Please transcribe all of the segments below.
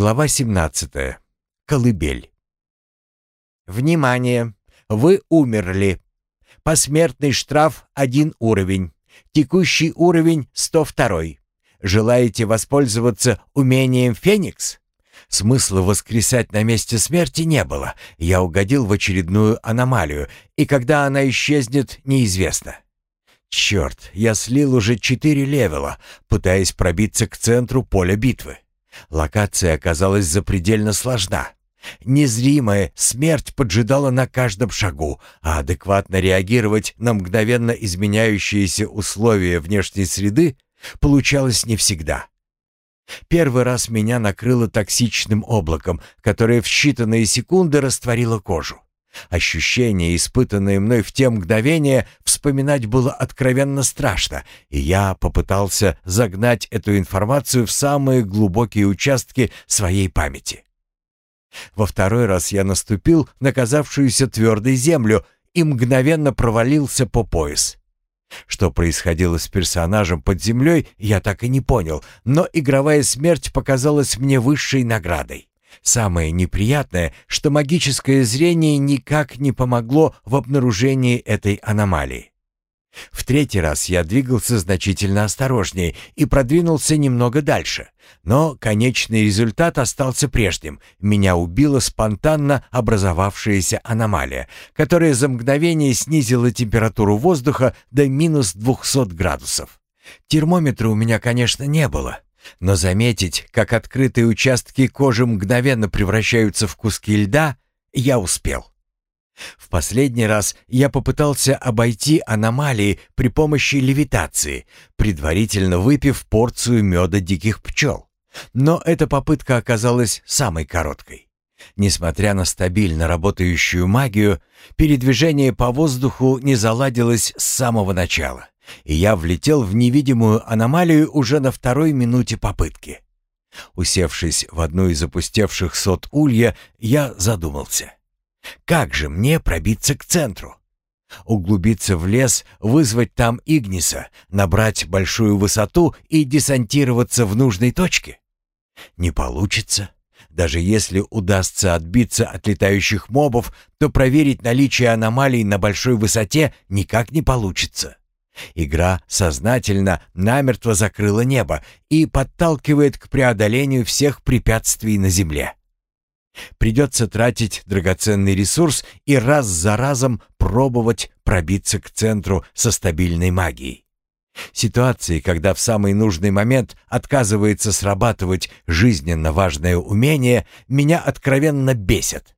Глава 17. Колыбель. Внимание! Вы умерли. Посмертный штраф — один уровень. Текущий уровень — 102. Желаете воспользоваться умением «Феникс»? Смысла воскресать на месте смерти не было. Я угодил в очередную аномалию, и когда она исчезнет, неизвестно. Черт, я слил уже четыре левела, пытаясь пробиться к центру поля битвы. Локация оказалась запредельно сложна. Незримая смерть поджидала на каждом шагу, а адекватно реагировать на мгновенно изменяющиеся условия внешней среды получалось не всегда. Первый раз меня накрыло токсичным облаком, которое в считанные секунды растворило кожу. Ощущения, испытанные мной в те мгновения, вспоминать было откровенно страшно, и я попытался загнать эту информацию в самые глубокие участки своей памяти. Во второй раз я наступил на казавшуюся твердой землю и мгновенно провалился по пояс. Что происходило с персонажем под землей, я так и не понял, но игровая смерть показалась мне высшей наградой. Самое неприятное, что магическое зрение никак не помогло в обнаружении этой аномалии. В третий раз я двигался значительно осторожнее и продвинулся немного дальше. Но конечный результат остался прежним. Меня убила спонтанно образовавшаяся аномалия, которая за мгновение снизила температуру воздуха до минус 200 градусов. Термометра у меня, конечно, не было. Но заметить, как открытые участки кожи мгновенно превращаются в куски льда, я успел. В последний раз я попытался обойти аномалии при помощи левитации, предварительно выпив порцию меда диких пчел. Но эта попытка оказалась самой короткой. Несмотря на стабильно работающую магию, передвижение по воздуху не заладилось с самого начала, и я влетел в невидимую аномалию уже на второй минуте попытки. Усевшись в одну из опустевших сот улья, я задумался — как же мне пробиться к центру? Углубиться в лес, вызвать там Игниса, набрать большую высоту и десантироваться в нужной точке? Не получится. Даже если удастся отбиться от летающих мобов, то проверить наличие аномалий на большой высоте никак не получится. Игра сознательно намертво закрыла небо и подталкивает к преодолению всех препятствий на Земле. Придется тратить драгоценный ресурс и раз за разом пробовать пробиться к центру со стабильной магией. Ситуации, когда в самый нужный момент отказывается срабатывать жизненно важное умение, меня откровенно бесят.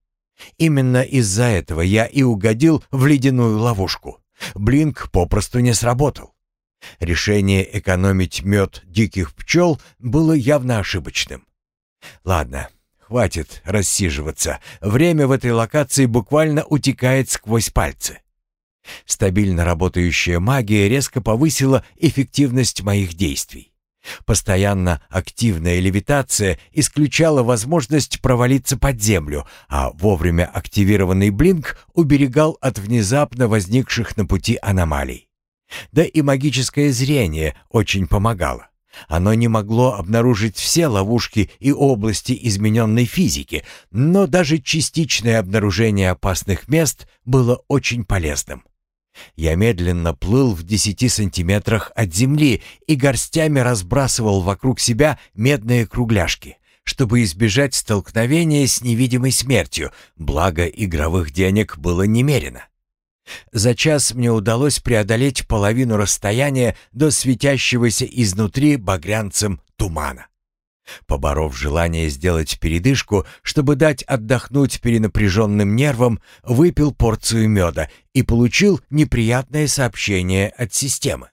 Именно из-за этого я и угодил в ледяную ловушку. Блинк попросту не сработал. Решение экономить мед диких пчел было явно ошибочным. Ладно, Хватит рассиживаться. Время в этой локации буквально утекает сквозь пальцы. Стабильно работающая магия резко повысила эффективность моих действий. Постоянно активная левитация исключала возможность провалиться под землю, а вовремя активированный блинк уберегал от внезапно возникших на пути аномалий. Да и магическое зрение очень помогало. Оно не могло обнаружить все ловушки и области измененной физики, но даже частичное обнаружение опасных мест было очень полезным. Я медленно плыл в десяти сантиметрах от земли и горстями разбрасывал вокруг себя медные кругляшки, чтобы избежать столкновения с невидимой смертью, благо игровых денег было немерено. За час мне удалось преодолеть половину расстояния до светящегося изнутри багрянцем тумана. Поборов желание сделать передышку, чтобы дать отдохнуть перенапряженным нервам, выпил порцию меда и получил неприятное сообщение от системы.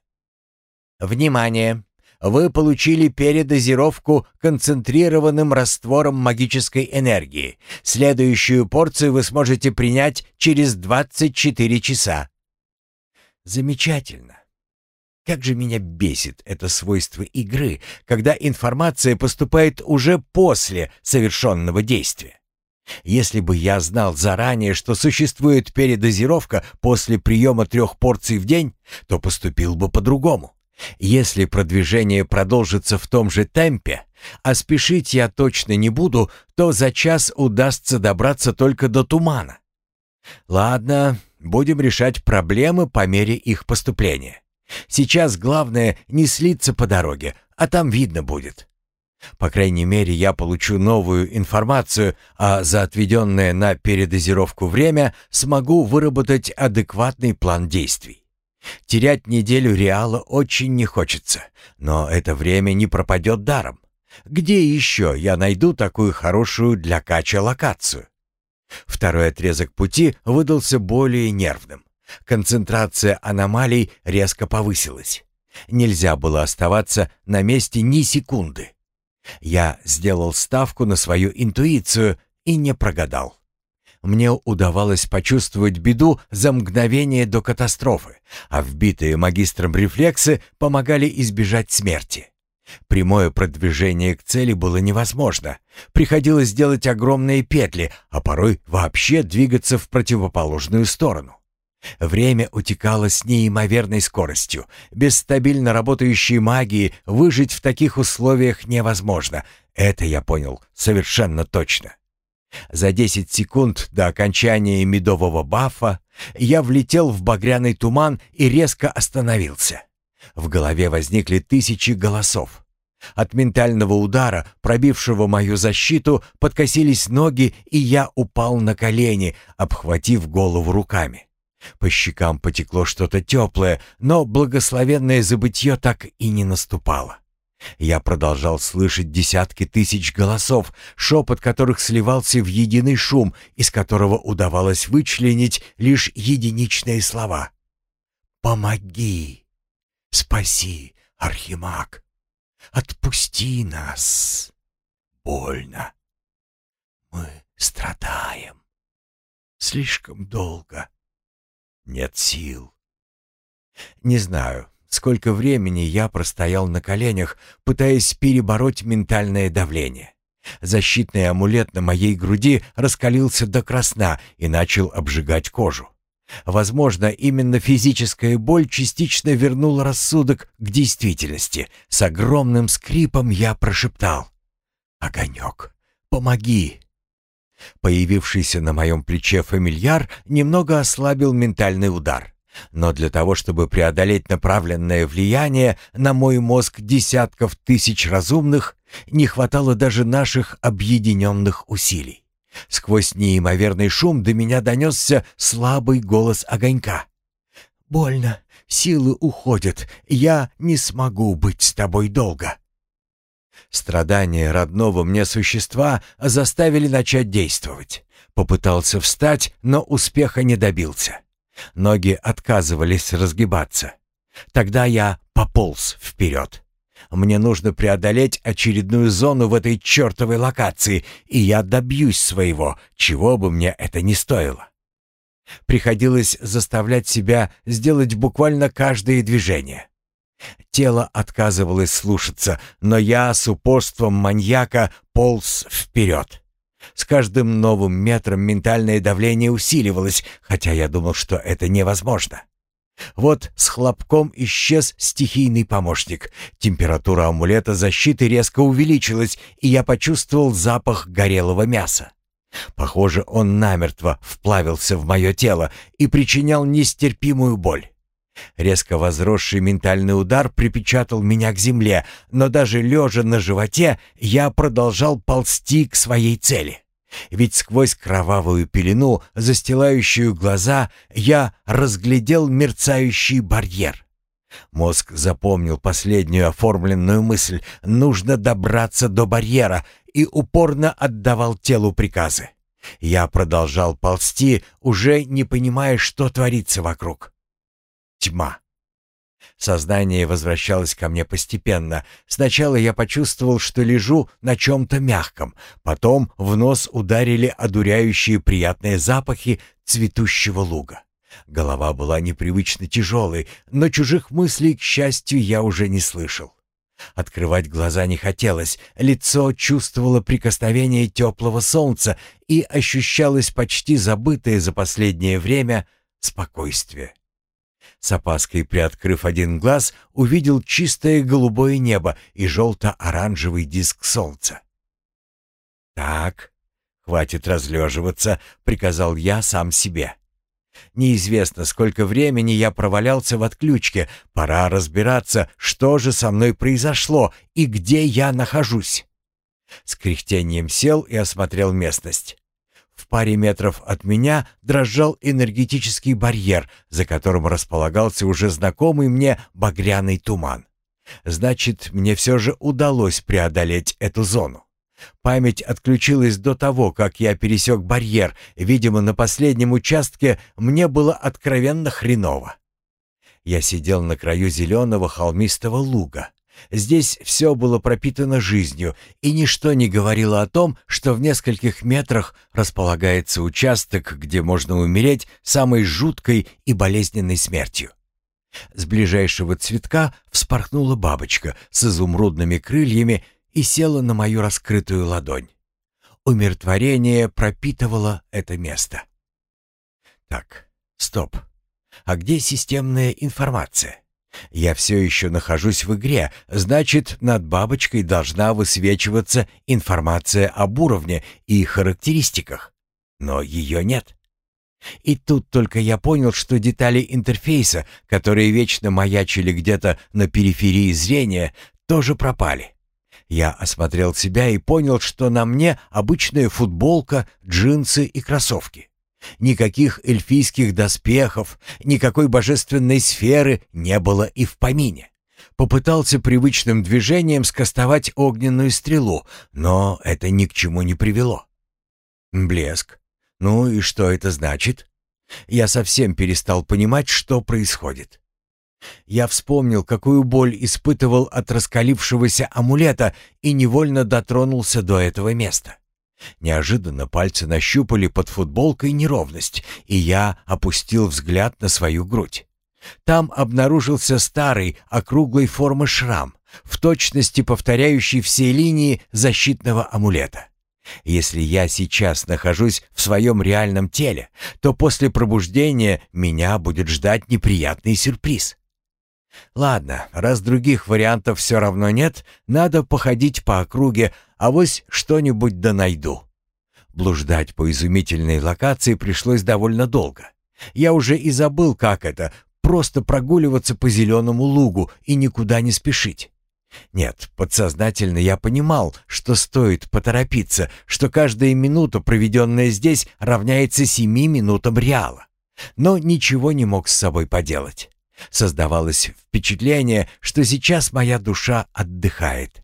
«Внимание! вы получили передозировку концентрированным раствором магической энергии. Следующую порцию вы сможете принять через 24 часа. Замечательно. Как же меня бесит это свойство игры, когда информация поступает уже после совершенного действия. Если бы я знал заранее, что существует передозировка после приема трех порций в день, то поступил бы по-другому. Если продвижение продолжится в том же темпе, а спешить я точно не буду, то за час удастся добраться только до тумана. Ладно, будем решать проблемы по мере их поступления. Сейчас главное не слиться по дороге, а там видно будет. По крайней мере, я получу новую информацию, а за отведенное на передозировку время смогу выработать адекватный план действий. Терять неделю Реала очень не хочется, но это время не пропадет даром. Где еще я найду такую хорошую для Кача локацию? Второй отрезок пути выдался более нервным. Концентрация аномалий резко повысилась. Нельзя было оставаться на месте ни секунды. Я сделал ставку на свою интуицию и не прогадал. Мне удавалось почувствовать беду за мгновение до катастрофы, а вбитые магистром рефлексы помогали избежать смерти. Прямое продвижение к цели было невозможно. Приходилось делать огромные петли, а порой вообще двигаться в противоположную сторону. Время утекало с неимоверной скоростью. Без стабильно работающей магии выжить в таких условиях невозможно. Это я понял совершенно точно. За 10 секунд до окончания медового бафа я влетел в багряный туман и резко остановился. В голове возникли тысячи голосов. От ментального удара, пробившего мою защиту, подкосились ноги, и я упал на колени, обхватив голову руками. По щекам потекло что-то теплое, но благословенное забытье так и не наступало. Я продолжал слышать десятки тысяч голосов, шепот которых сливался в единый шум, из которого удавалось вычленить лишь единичные слова. «Помоги! Спаси, Архимаг! Отпусти нас! Больно! Мы страдаем! Слишком долго!» Нет сил. Не знаю, сколько времени я простоял на коленях, пытаясь перебороть ментальное давление. Защитный амулет на моей груди раскалился до красна и начал обжигать кожу. Возможно, именно физическая боль частично вернула рассудок к действительности. С огромным скрипом я прошептал. «Огонек, помоги!» Появившийся на моем плече фамильяр немного ослабил ментальный удар. Но для того, чтобы преодолеть направленное влияние на мой мозг десятков тысяч разумных, не хватало даже наших объединенных усилий. Сквозь неимоверный шум до меня донесся слабый голос огонька. «Больно, силы уходят, я не смогу быть с тобой долго». Страдания родного мне существа заставили начать действовать. Попытался встать, но успеха не добился. Ноги отказывались разгибаться. Тогда я пополз вперед. Мне нужно преодолеть очередную зону в этой чертовой локации, и я добьюсь своего, чего бы мне это ни стоило. Приходилось заставлять себя сделать буквально каждое движение. Тело отказывалось слушаться, но я с упорством маньяка полз вперед. С каждым новым метром ментальное давление усиливалось, хотя я думал, что это невозможно. Вот с хлопком исчез стихийный помощник. Температура амулета защиты резко увеличилась, и я почувствовал запах горелого мяса. Похоже, он намертво вплавился в мое тело и причинял нестерпимую боль. Резко возросший ментальный удар припечатал меня к земле, но даже лежа на животе я продолжал ползти к своей цели. Ведь сквозь кровавую пелену, застилающую глаза, я разглядел мерцающий барьер. Мозг запомнил последнюю оформленную мысль «нужно добраться до барьера» и упорно отдавал телу приказы. Я продолжал ползти, уже не понимая, что творится вокруг тьма. Сознание возвращалось ко мне постепенно. Сначала я почувствовал, что лежу на чем-то мягком. Потом в нос ударили одуряющие приятные запахи цветущего луга. Голова была непривычно тяжелой, но чужих мыслей, к счастью, я уже не слышал. Открывать глаза не хотелось, лицо чувствовало прикосновение теплого солнца и ощущалось почти забытое за последнее время спокойствие. С опаской приоткрыв один глаз, увидел чистое голубое небо и желто-оранжевый диск солнца. «Так, хватит разлеживаться», — приказал я сам себе. Неизвестно, сколько времени я провалялся в отключке. Пора разбираться, что же со мной произошло и где я нахожусь. С кряхтением сел и осмотрел местность. В паре метров от меня дрожал энергетический барьер, за которым располагался уже знакомый мне багряный туман. Значит, мне все же удалось преодолеть эту зону. Память отключилась до того, как я пересек барьер. Видимо, на последнем участке мне было откровенно хреново. Я сидел на краю зеленого холмистого луга. Здесь все было пропитано жизнью, и ничто не говорило о том, что в нескольких метрах располагается участок, где можно умереть самой жуткой и болезненной смертью. С ближайшего цветка вспорхнула бабочка с изумрудными крыльями и села на мою раскрытую ладонь. Умиротворение пропитывало это место. Так, стоп. А где системная информация? Я все еще нахожусь в игре, значит, над бабочкой должна высвечиваться информация об уровне и характеристиках. Но ее нет. И тут только я понял, что детали интерфейса, которые вечно маячили где-то на периферии зрения, тоже пропали. Я осмотрел себя и понял, что на мне обычная футболка, джинсы и кроссовки. Никаких эльфийских доспехов, никакой божественной сферы не было и в помине. Попытался привычным движением скостовать огненную стрелу, но это ни к чему не привело. Блеск. Ну и что это значит? Я совсем перестал понимать, что происходит. Я вспомнил, какую боль испытывал от раскалившегося амулета и невольно дотронулся до этого места. Неожиданно пальцы нащупали под футболкой неровность, и я опустил взгляд на свою грудь. Там обнаружился старый, округлой формы шрам, в точности повторяющий все линии защитного амулета. Если я сейчас нахожусь в своем реальном теле, то после пробуждения меня будет ждать неприятный сюрприз. Ладно, раз других вариантов все равно нет, надо походить по округе, а вось что-нибудь да найду. Блуждать по изумительной локации пришлось довольно долго. Я уже и забыл, как это — просто прогуливаться по зеленому лугу и никуда не спешить. Нет, подсознательно я понимал, что стоит поторопиться, что каждая минута, проведенная здесь, равняется семи минутам реала. Но ничего не мог с собой поделать. Создавалось впечатление, что сейчас моя душа отдыхает.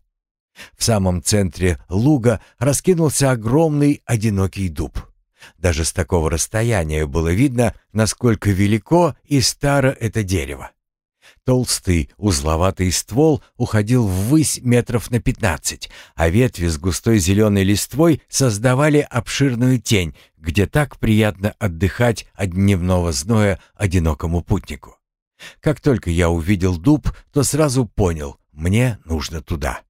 В самом центре луга раскинулся огромный одинокий дуб. Даже с такого расстояния было видно, насколько велико и старо это дерево. Толстый, узловатый ствол уходил ввысь метров на пятнадцать, а ветви с густой зеленой листвой создавали обширную тень, где так приятно отдыхать от дневного зноя одинокому путнику. Как только я увидел дуб, то сразу понял, мне нужно туда.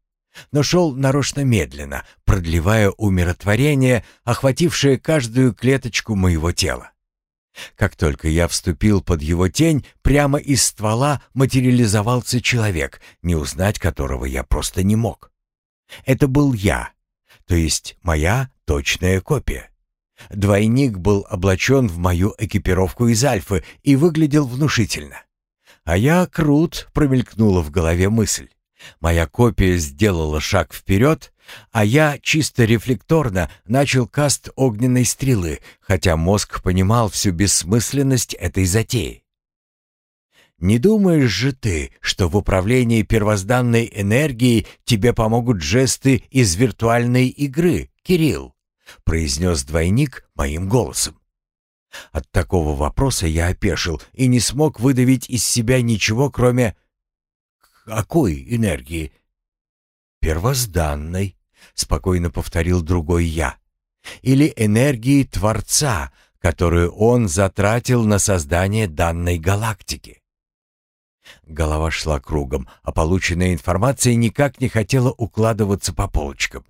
Но шел нарочно медленно, продлевая умиротворение, охватившее каждую клеточку моего тела. Как только я вступил под его тень, прямо из ствола материализовался человек, не узнать которого я просто не мог. Это был я, то есть моя точная копия. Двойник был облачен в мою экипировку из Альфы и выглядел внушительно. «А я крут», — промелькнула в голове мысль. Моя копия сделала шаг вперед, а я чисто рефлекторно начал каст огненной стрелы, хотя мозг понимал всю бессмысленность этой затеи. «Не думаешь же ты, что в управлении первозданной энергией тебе помогут жесты из виртуальной игры, Кирилл?» — произнес двойник моим голосом. От такого вопроса я опешил и не смог выдавить из себя ничего, кроме... Какой энергии? Первозданной, спокойно повторил другой я. Или энергии Творца, которую он затратил на создание данной галактики. Голова шла кругом, а полученная информация никак не хотела укладываться по полочкам.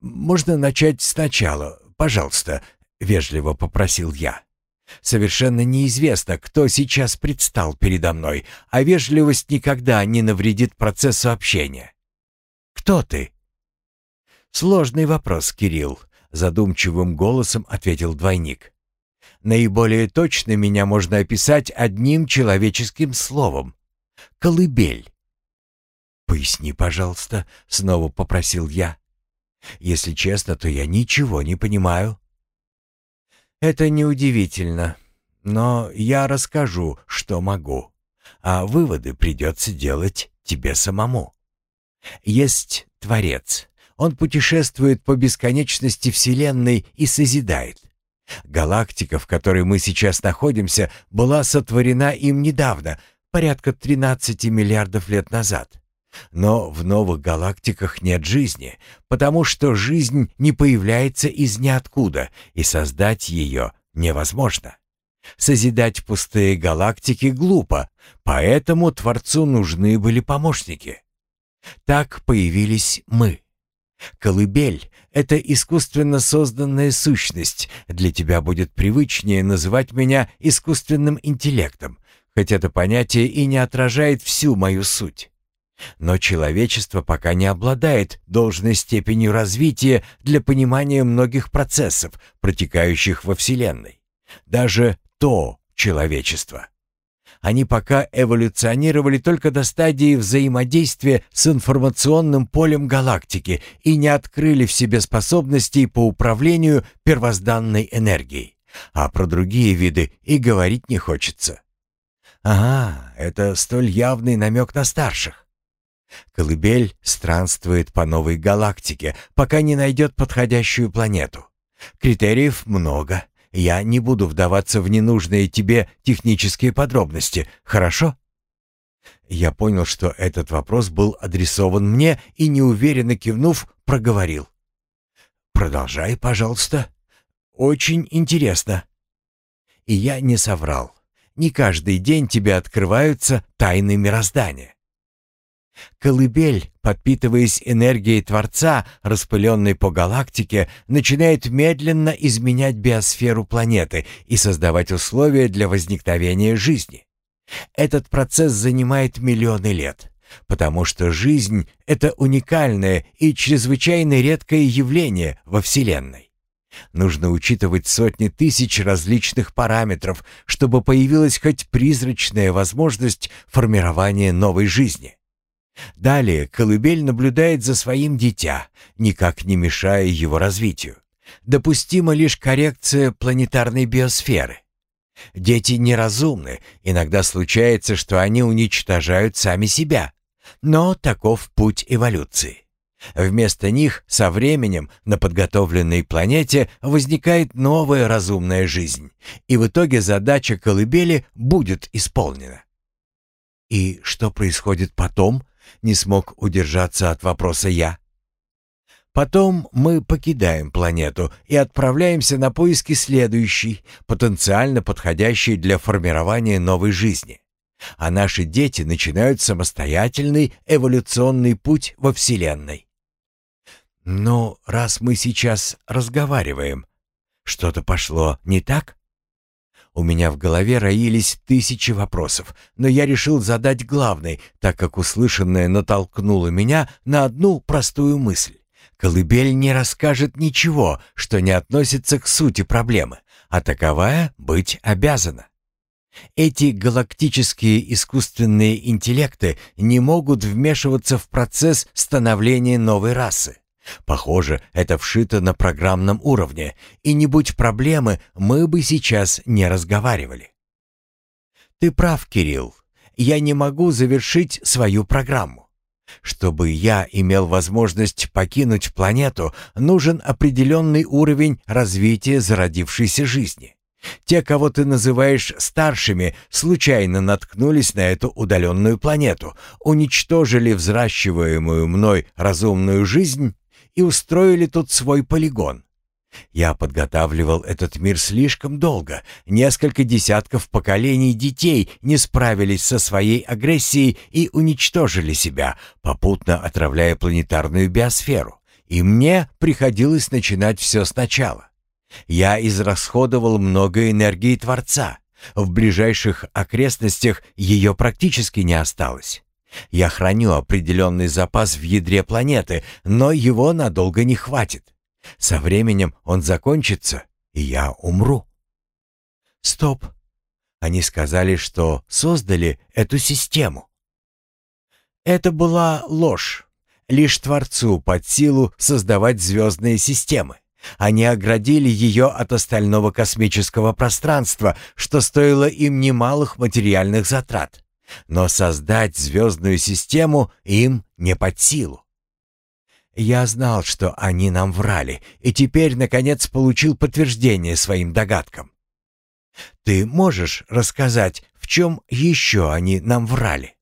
«Можно начать сначала, пожалуйста», вежливо попросил я. Совершенно неизвестно, кто сейчас предстал передо мной, а вежливость никогда не навредит процессу общения. Кто ты? Сложный вопрос, Кирилл, задумчивым голосом ответил двойник. Наиболее точно меня можно описать одним человеческим словом — колыбель. «Поясни, пожалуйста», — снова попросил я. «Если честно, то я ничего не понимаю». «Это неудивительно, но я расскажу, что могу, а выводы придется делать тебе самому. Есть Творец, он путешествует по бесконечности Вселенной и созидает. Галактика, в которой мы сейчас находимся, была сотворена им недавно, порядка 13 миллиардов лет назад. Но в новых галактиках нет жизни, потому что жизнь не появляется из ниоткуда, и создать ее невозможно. Созидать пустые галактики глупо, поэтому Творцу нужны были помощники. Так появились мы. Колыбель — это искусственно созданная сущность. Для тебя будет привычнее называть меня искусственным интеллектом, хоть это понятие и не отражает всю мою суть. Но человечество пока не обладает должной степенью развития для понимания многих процессов, протекающих во Вселенной. Даже то человечество. Они пока эволюционировали только до стадии взаимодействия с информационным полем галактики и не открыли в себе способностей по управлению первозданной энергией. А про другие виды и говорить не хочется. Ага, это столь явный намек на старших. Колыбель странствует по новой галактике, пока не найдет подходящую планету. Критериев много. Я не буду вдаваться в ненужные тебе технические подробности, хорошо? Я понял, что этот вопрос был адресован мне и, неуверенно кивнув, проговорил. «Продолжай, пожалуйста. Очень интересно». И я не соврал. Не каждый день тебе открываются тайны мироздания. Колыбель, подпитываясь энергией Творца, распыленной по галактике, начинает медленно изменять биосферу планеты и создавать условия для возникновения жизни. Этот процесс занимает миллионы лет, потому что жизнь — это уникальное и чрезвычайно редкое явление во Вселенной. Нужно учитывать сотни тысяч различных параметров, чтобы появилась хоть призрачная возможность формирования новой жизни. Далее колыбель наблюдает за своим дитя, никак не мешая его развитию. Допустима лишь коррекция планетарной биосферы. Дети неразумны, иногда случается, что они уничтожают сами себя. Но таков путь эволюции. Вместо них со временем на подготовленной планете возникает новая разумная жизнь, и в итоге задача колыбели будет исполнена. И что происходит потом, не смог удержаться от вопроса я. Потом мы покидаем планету и отправляемся на поиски следующей, потенциально подходящей для формирования новой жизни. А наши дети начинают самостоятельный эволюционный путь во Вселенной. Но раз мы сейчас разговариваем, что-то пошло не так? У меня в голове роились тысячи вопросов, но я решил задать главный, так как услышанное натолкнуло меня на одну простую мысль. Колыбель не расскажет ничего, что не относится к сути проблемы, а таковая быть обязана. Эти галактические искусственные интеллекты не могут вмешиваться в процесс становления новой расы. Похоже, это вшито на программном уровне, и не будь проблемы, мы бы сейчас не разговаривали. Ты прав, Кирилл. Я не могу завершить свою программу. Чтобы я имел возможность покинуть планету, нужен определенный уровень развития зародившейся жизни. Те, кого ты называешь старшими, случайно наткнулись на эту удаленную планету, уничтожили взращиваемую мной разумную жизнь и устроили тут свой полигон. Я подготавливал этот мир слишком долго. Несколько десятков поколений детей не справились со своей агрессией и уничтожили себя, попутно отравляя планетарную биосферу. И мне приходилось начинать все сначала. Я израсходовал много энергии Творца. В ближайших окрестностях ее практически не осталось. Я храню определенный запас в ядре планеты, но его надолго не хватит. Со временем он закончится, и я умру. Стоп. Они сказали, что создали эту систему. Это была ложь. Лишь Творцу под силу создавать звездные системы. Они оградили ее от остального космического пространства, что стоило им немалых материальных затрат. Но создать звездную систему им не под силу. Я знал, что они нам врали, и теперь, наконец, получил подтверждение своим догадкам. Ты можешь рассказать, в чем еще они нам врали?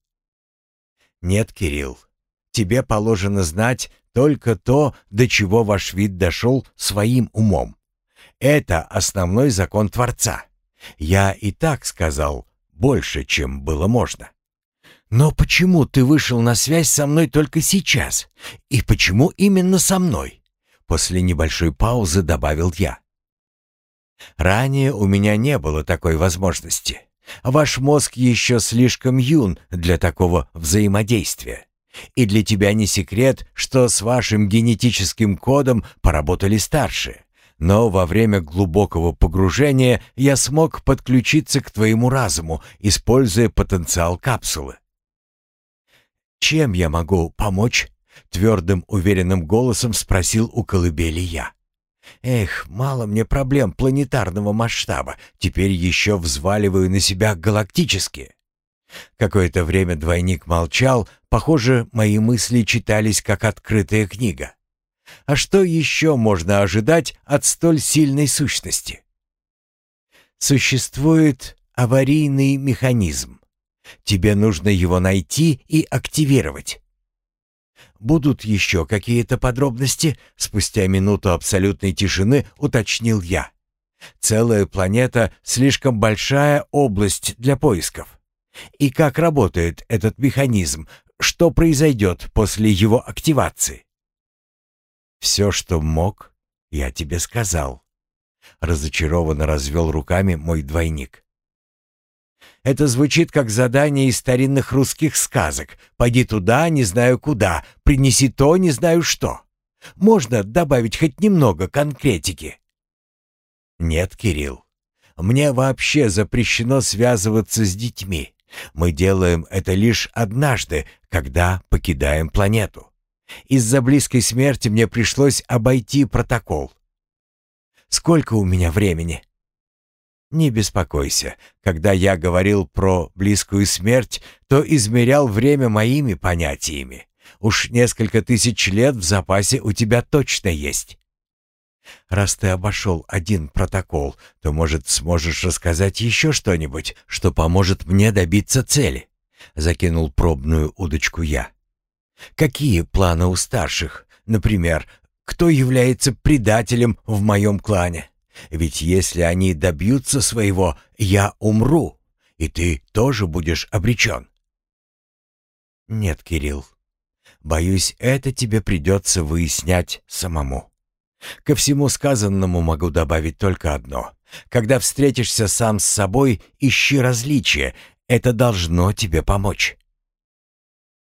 Нет, Кирилл, тебе положено знать только то, до чего ваш вид дошел своим умом. Это основной закон Творца. Я и так сказал больше, чем было можно. Но почему ты вышел на связь со мной только сейчас? И почему именно со мной? После небольшой паузы добавил я. Ранее у меня не было такой возможности. Ваш мозг еще слишком юн для такого взаимодействия. И для тебя не секрет, что с вашим генетическим кодом поработали старшие. Но во время глубокого погружения я смог подключиться к твоему разуму, используя потенциал капсулы. «Чем я могу помочь?» — твердым, уверенным голосом спросил у колыбели я. «Эх, мало мне проблем планетарного масштаба, теперь еще взваливаю на себя галактические». Какое-то время двойник молчал, похоже, мои мысли читались как открытая книга. А что еще можно ожидать от столь сильной сущности? Существует аварийный механизм. Тебе нужно его найти и активировать. Будут еще какие-то подробности? Спустя минуту абсолютной тишины уточнил я. Целая планета — слишком большая область для поисков. И как работает этот механизм? Что произойдет после его активации? Все, что мог, я тебе сказал. Разочарованно развел руками мой двойник. Это звучит как задание из старинных русских сказок. «Пойди туда, не знаю куда, принеси то, не знаю что». Можно добавить хоть немного конкретики? Нет, Кирилл. Мне вообще запрещено связываться с детьми. Мы делаем это лишь однажды, когда покидаем планету. Из-за близкой смерти мне пришлось обойти протокол. Сколько у меня времени? Не беспокойся. Когда я говорил про близкую смерть, то измерял время моими понятиями. Уж несколько тысяч лет в запасе у тебя точно есть. Раз ты обошел один протокол, то, может, сможешь рассказать еще что-нибудь, что поможет мне добиться цели?» Закинул пробную удочку я. «Какие планы у старших? Например, кто является предателем в моем клане? Ведь если они добьются своего, я умру, и ты тоже будешь обречен». «Нет, Кирилл, боюсь, это тебе придется выяснять самому». Ко всему сказанному могу добавить только одно. Когда встретишься сам с собой, ищи различия. Это должно тебе помочь.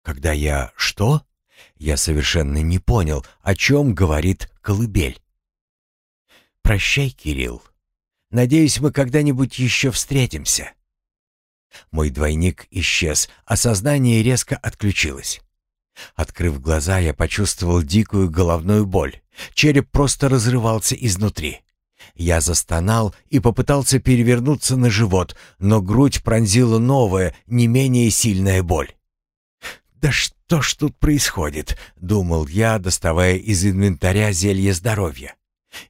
Когда я что? Я совершенно не понял, о чем говорит колыбель. Прощай, Кирилл. Надеюсь, мы когда-нибудь еще встретимся. Мой двойник исчез, а сознание резко отключилось. Открыв глаза, я почувствовал дикую головную боль. Череп просто разрывался изнутри. Я застонал и попытался перевернуться на живот, но грудь пронзила новая, не менее сильная боль. «Да что ж тут происходит?» — думал я, доставая из инвентаря зелье здоровья.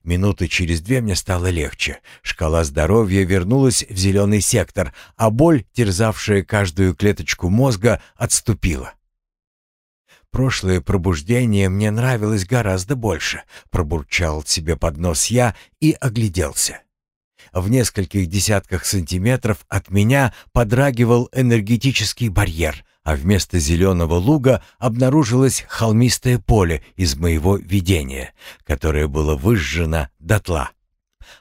Минуты через две мне стало легче. Шкала здоровья вернулась в зеленый сектор, а боль, терзавшая каждую клеточку мозга, отступила. Прошлое пробуждение мне нравилось гораздо больше, пробурчал себе под нос я и огляделся. В нескольких десятках сантиметров от меня подрагивал энергетический барьер, а вместо зеленого луга обнаружилось холмистое поле из моего видения, которое было выжжено дотла.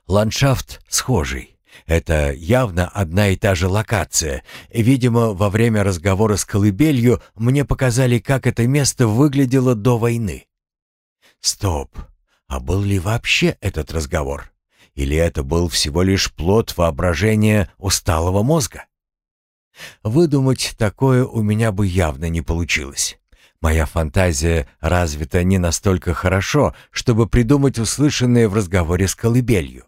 Ландшафт схожий. Это явно одна и та же локация. Видимо, во время разговора с колыбелью мне показали, как это место выглядело до войны. Стоп. А был ли вообще этот разговор? Или это был всего лишь плод воображения усталого мозга? Выдумать такое у меня бы явно не получилось. Моя фантазия развита не настолько хорошо, чтобы придумать услышанное в разговоре с колыбелью.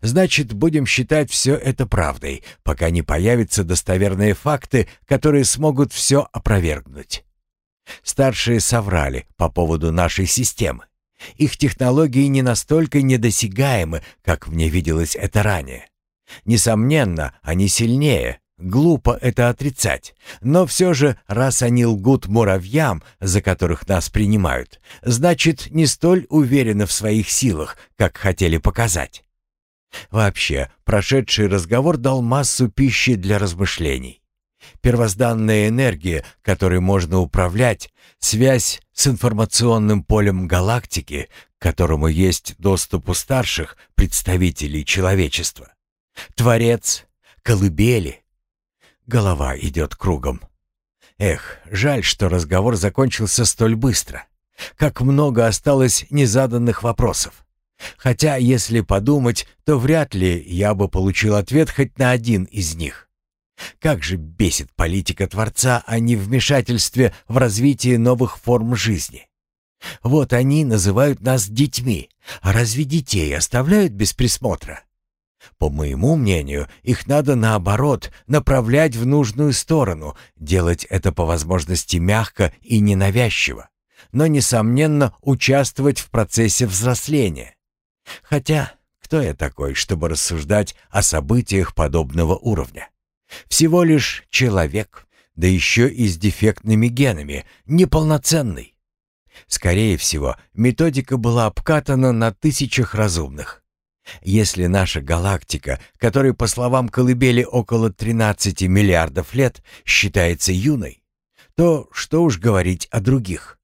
Значит, будем считать все это правдой, пока не появятся достоверные факты, которые смогут все опровергнуть. Старшие соврали по поводу нашей системы. Их технологии не настолько недосягаемы, как мне виделось это ранее. Несомненно, они сильнее, глупо это отрицать, но все же, раз они лгут муравьям, за которых нас принимают, значит, не столь уверены в своих силах, как хотели показать. Вообще, прошедший разговор дал массу пищи для размышлений. Первозданная энергия, которой можно управлять, связь с информационным полем галактики, к которому есть доступ у старших представителей человечества. Творец, колыбели. Голова идет кругом. Эх, жаль, что разговор закончился столь быстро. Как много осталось незаданных вопросов. Хотя, если подумать, то вряд ли я бы получил ответ хоть на один из них. Как же бесит политика Творца о невмешательстве в развитие новых форм жизни. Вот они называют нас детьми, а разве детей оставляют без присмотра? По моему мнению, их надо наоборот направлять в нужную сторону, делать это по возможности мягко и ненавязчиво, но, несомненно, участвовать в процессе взросления. Хотя, кто я такой, чтобы рассуждать о событиях подобного уровня? Всего лишь человек, да еще и с дефектными генами, неполноценный. Скорее всего, методика была обкатана на тысячах разумных. Если наша галактика, которой, по словам Колыбели, около 13 миллиардов лет, считается юной, то что уж говорить о других.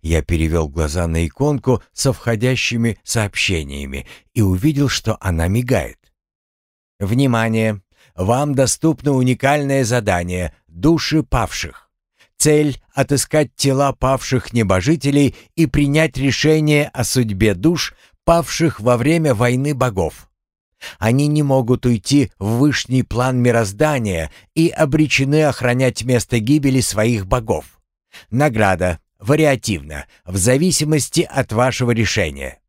Я перевел глаза на иконку со входящими сообщениями и увидел, что она мигает. «Внимание! Вам доступно уникальное задание «Души павших». Цель — отыскать тела павших небожителей и принять решение о судьбе душ, павших во время войны богов. Они не могут уйти в вышний план мироздания и обречены охранять место гибели своих богов. Награда Вариативно, в зависимости от вашего решения.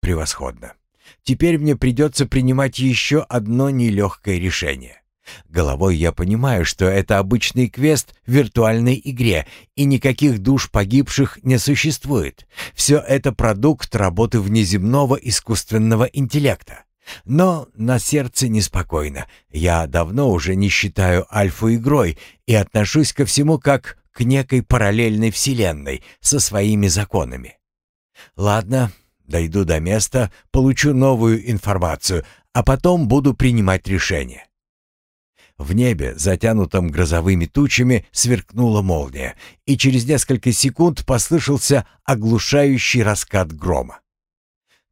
Превосходно. Теперь мне придется принимать еще одно нелегкое решение. Головой я понимаю, что это обычный квест в виртуальной игре, и никаких душ погибших не существует. Все это продукт работы внеземного искусственного интеллекта. Но на сердце неспокойно. Я давно уже не считаю альфу-игрой и отношусь ко всему как к некой параллельной вселенной со своими законами. Ладно, дойду до места, получу новую информацию, а потом буду принимать решение. В небе, затянутом грозовыми тучами, сверкнула молния, и через несколько секунд послышался оглушающий раскат грома.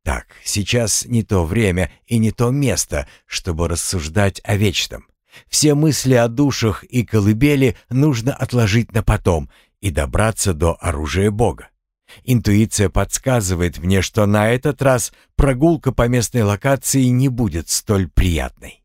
Так, сейчас не то время и не то место, чтобы рассуждать о вечном. Все мысли о душах и колыбели нужно отложить на потом и добраться до оружия Бога. Интуиция подсказывает мне, что на этот раз прогулка по местной локации не будет столь приятной.